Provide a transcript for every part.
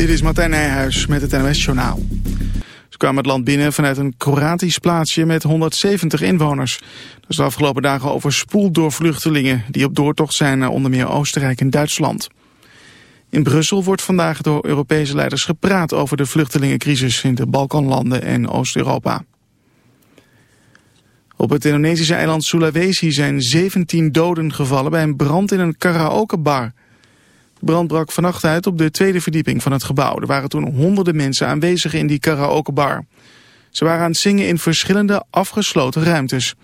Dit is Martijn Nijhuis met het NOS-journaal. Ze kwamen het land binnen vanuit een Kroatisch plaatsje met 170 inwoners. Dat is de afgelopen dagen overspoeld door vluchtelingen... die op doortocht zijn naar onder meer Oostenrijk en Duitsland. In Brussel wordt vandaag door Europese leiders gepraat... over de vluchtelingencrisis in de Balkanlanden en Oost-Europa. Op het Indonesische eiland Sulawesi zijn 17 doden gevallen... bij een brand in een karaokebar... De brand brak vannacht uit op de tweede verdieping van het gebouw. Er waren toen honderden mensen aanwezig in die karaokebar. Ze waren aan het zingen in verschillende afgesloten ruimtes.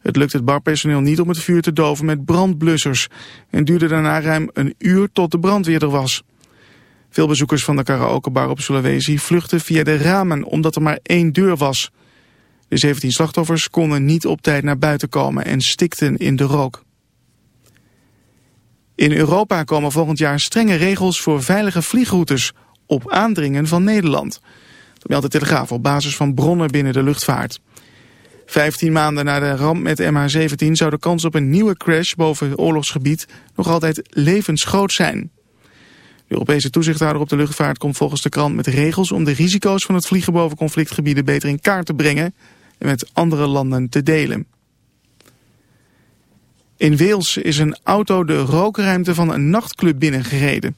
Het lukte het barpersoneel niet om het vuur te doven met brandblussers... en duurde daarna ruim een uur tot de brandweer er was. Veel bezoekers van de karaokebar op Sulawesi vluchtten via de ramen omdat er maar één deur was. De 17 slachtoffers konden niet op tijd naar buiten komen en stikten in de rook. In Europa komen volgend jaar strenge regels voor veilige vliegroutes op aandringen van Nederland. Dat meldt de Telegraaf op basis van bronnen binnen de luchtvaart. Vijftien maanden na de ramp met MH17 zou de kans op een nieuwe crash boven oorlogsgebied nog altijd levensgroot zijn. De Europese toezichthouder op de luchtvaart komt volgens de krant met regels om de risico's van het vliegen boven conflictgebieden beter in kaart te brengen en met andere landen te delen. In Wales is een auto de rookruimte van een nachtclub binnengereden.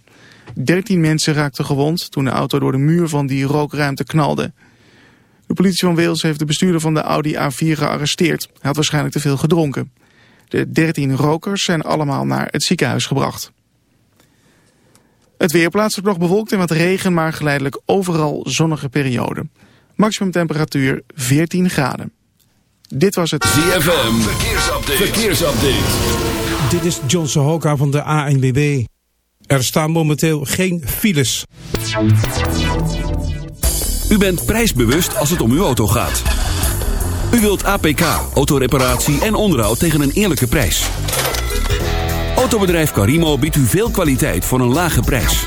Dertien mensen raakten gewond toen de auto door de muur van die rookruimte knalde. De politie van Wales heeft de bestuurder van de Audi A4 gearresteerd. Hij had waarschijnlijk te veel gedronken. De dertien rokers zijn allemaal naar het ziekenhuis gebracht. Het weer plaatselijk nog bewolkt en wat regen, maar geleidelijk overal zonnige periode. Maximum temperatuur 14 graden. Dit was het ZFM Verkeersupdate. Verkeersupdate. Dit is John Sohoka van de ANWB. Er staan momenteel geen files. U bent prijsbewust als het om uw auto gaat. U wilt APK, autoreparatie en onderhoud tegen een eerlijke prijs. Autobedrijf Carimo biedt u veel kwaliteit voor een lage prijs.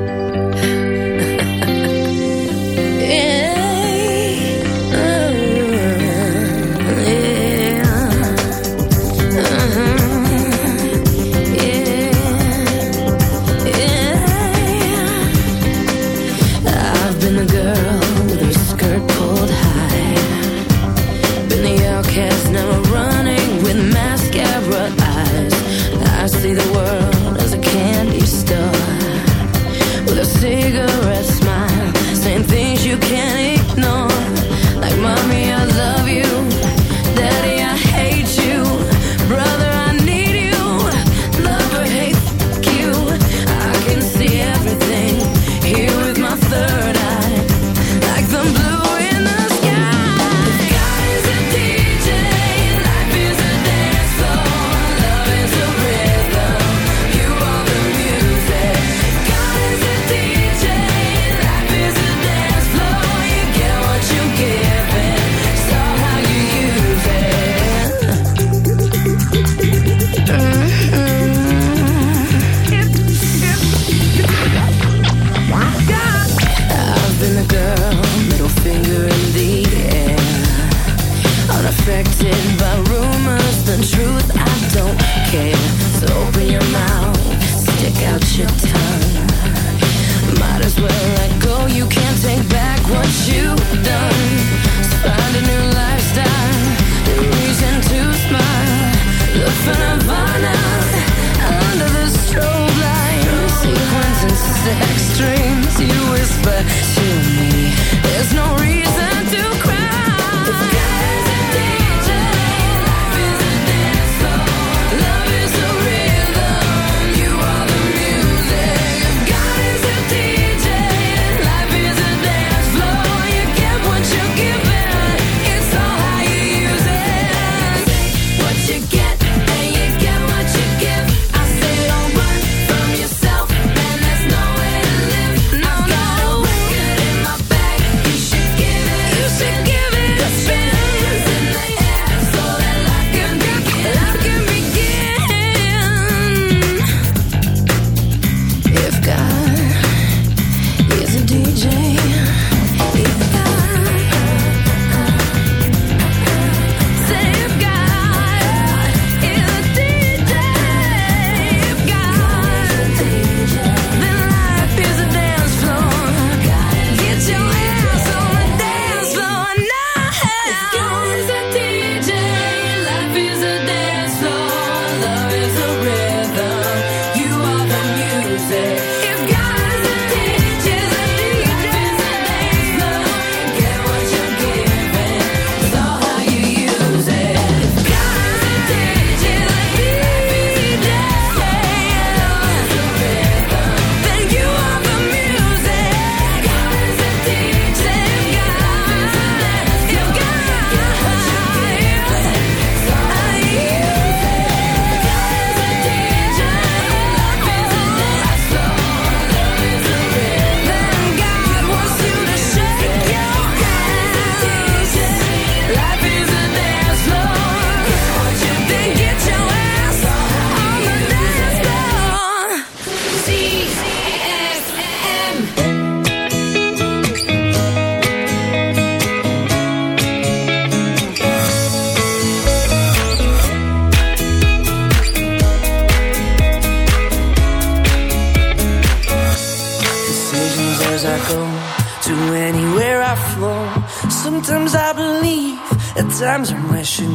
whisper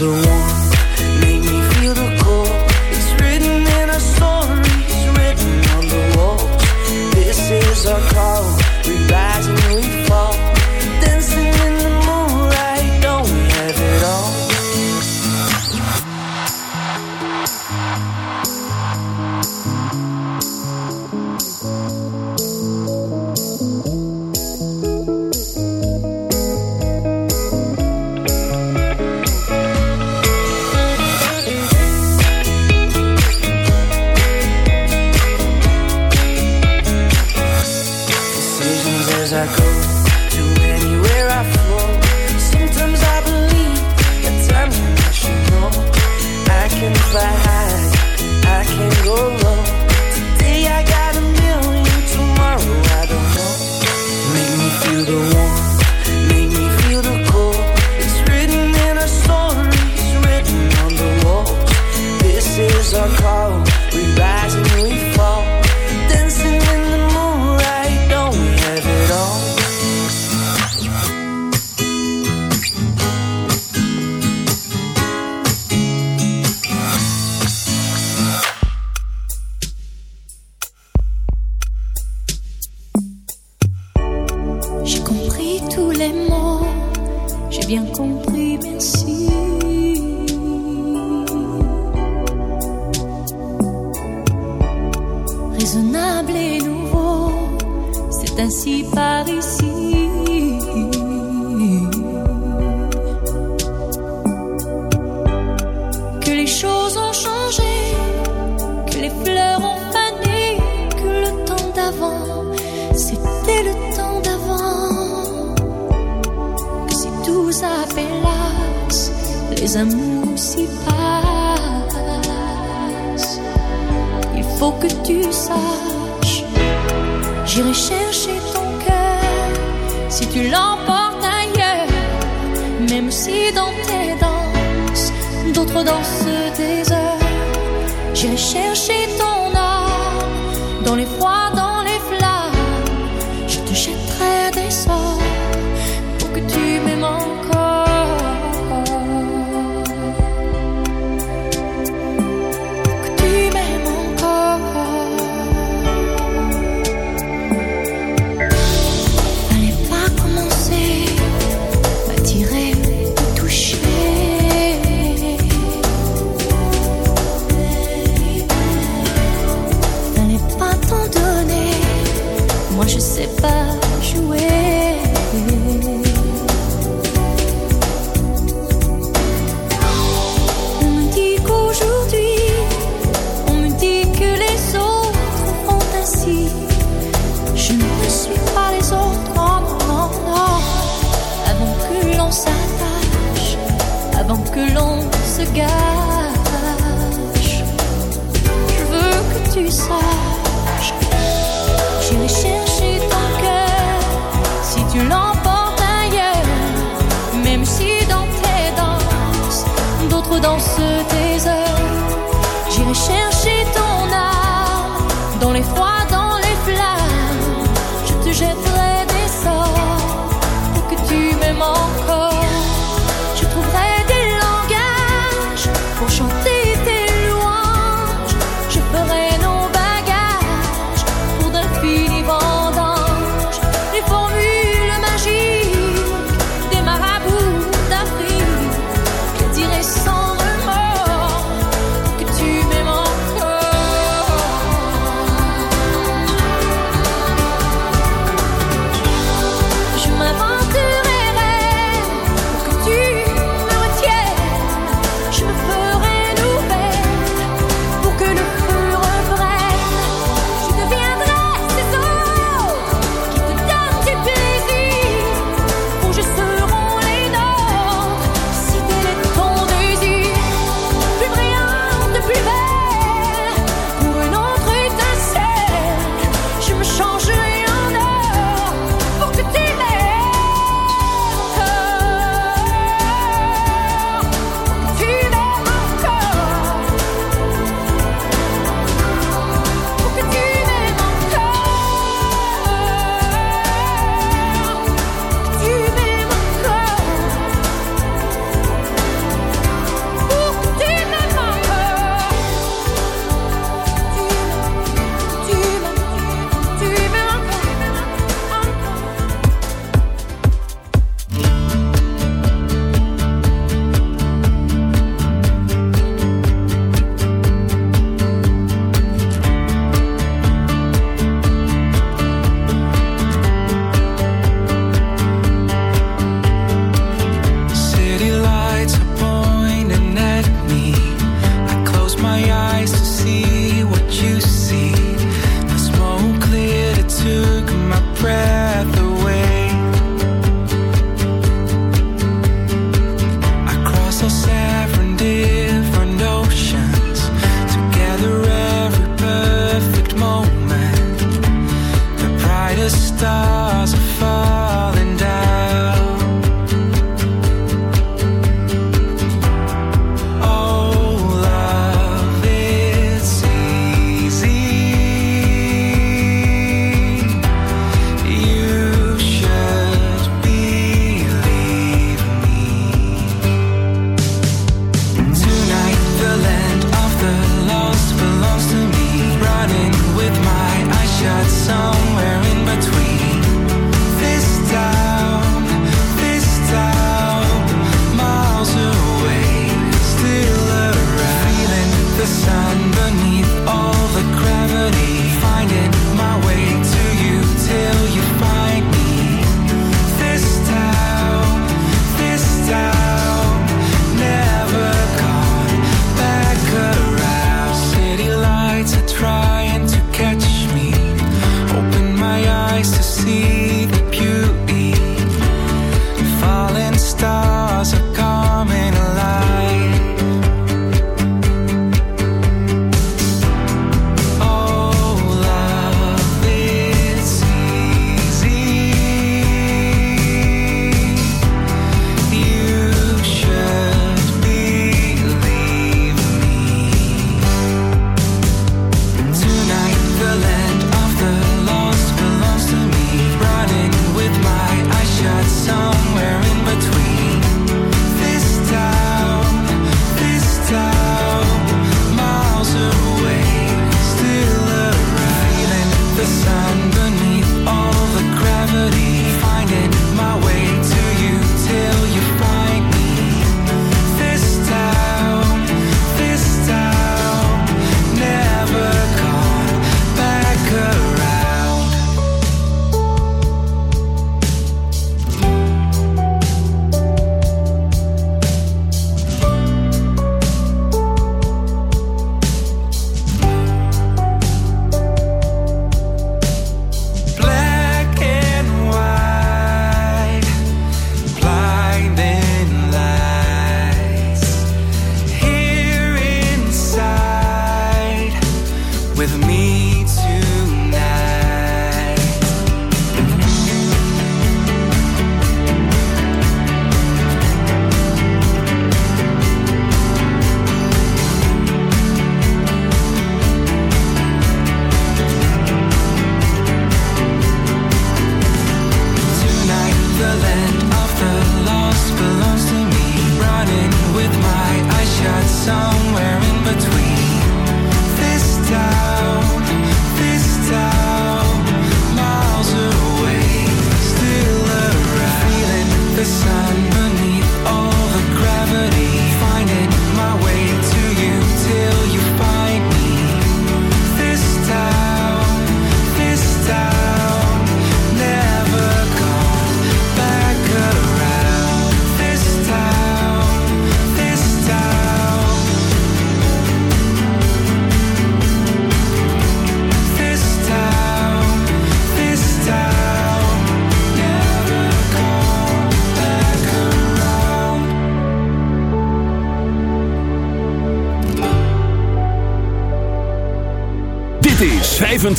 the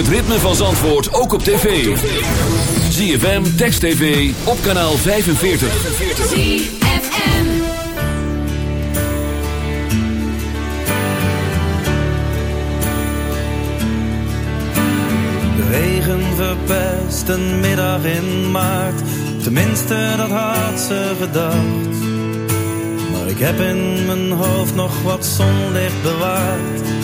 Het ritme van Zandvoort ook op tv. ZFM, Text TV, op kanaal 45. ZFM. De regen verpest een middag in maart. Tenminste, dat had ze gedacht. Maar ik heb in mijn hoofd nog wat zonlicht bewaard.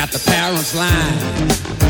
got the parents line.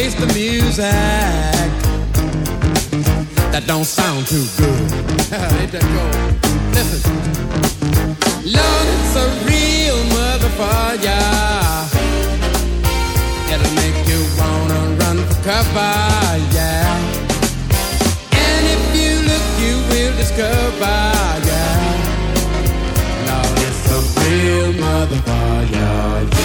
Face the music that don't sound too good. Listen, love is a real motherfucker. It'll make you wanna run for cover, yeah And if you look, you will discover, yeah. Now it's a real motherfucker. Yeah.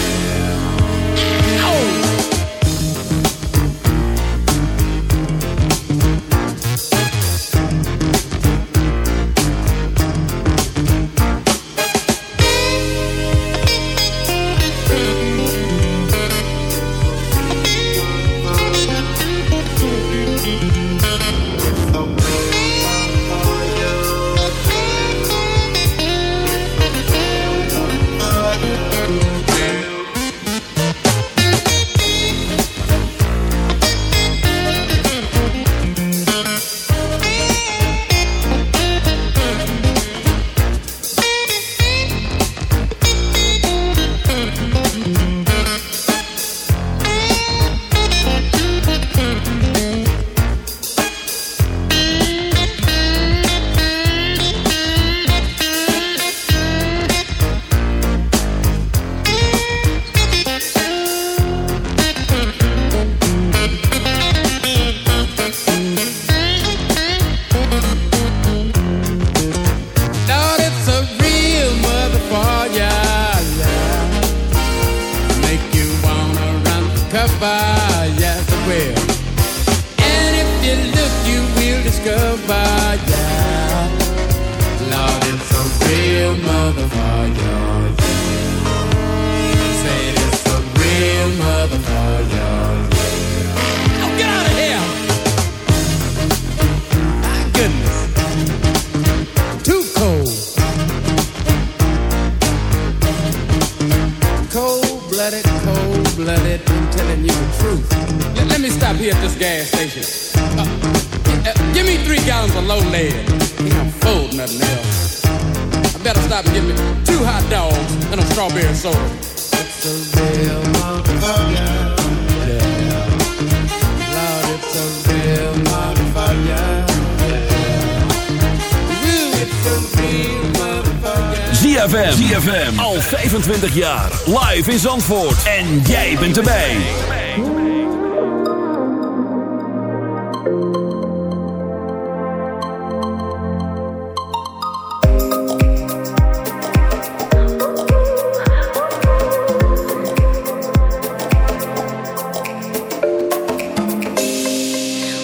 25 jaar. Live in Zandvoort. En jij bent erbij.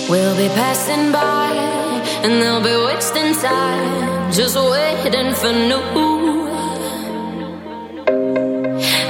We'll be passing by. And they'll be wasting time. Just waiting for new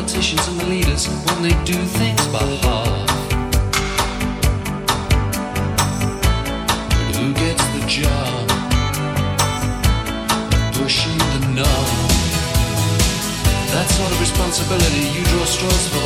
politicians and the leaders when they do things by half. But who gets the job? Pushing the knob. That sort of responsibility you draw straws for.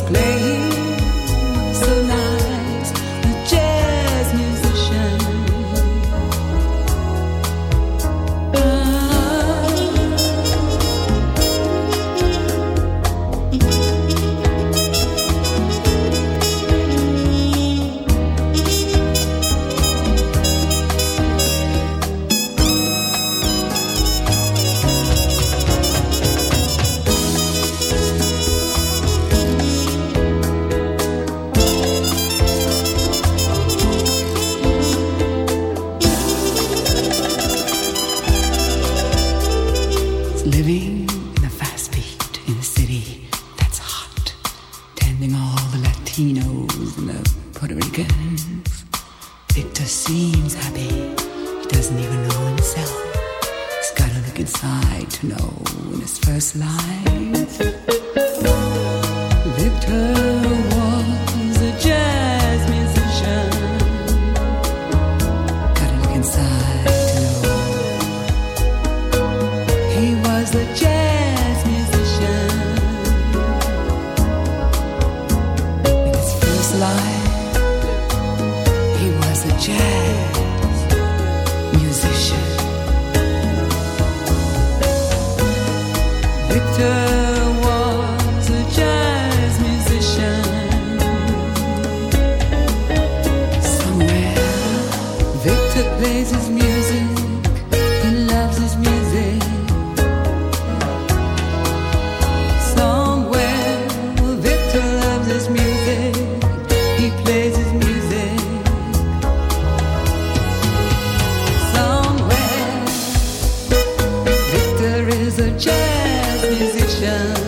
Was playing so nice, musician.